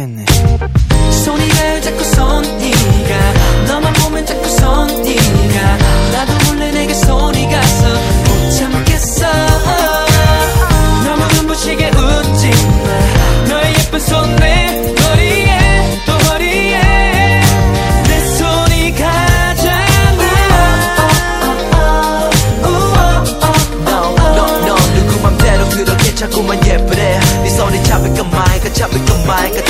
en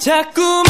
자꾸만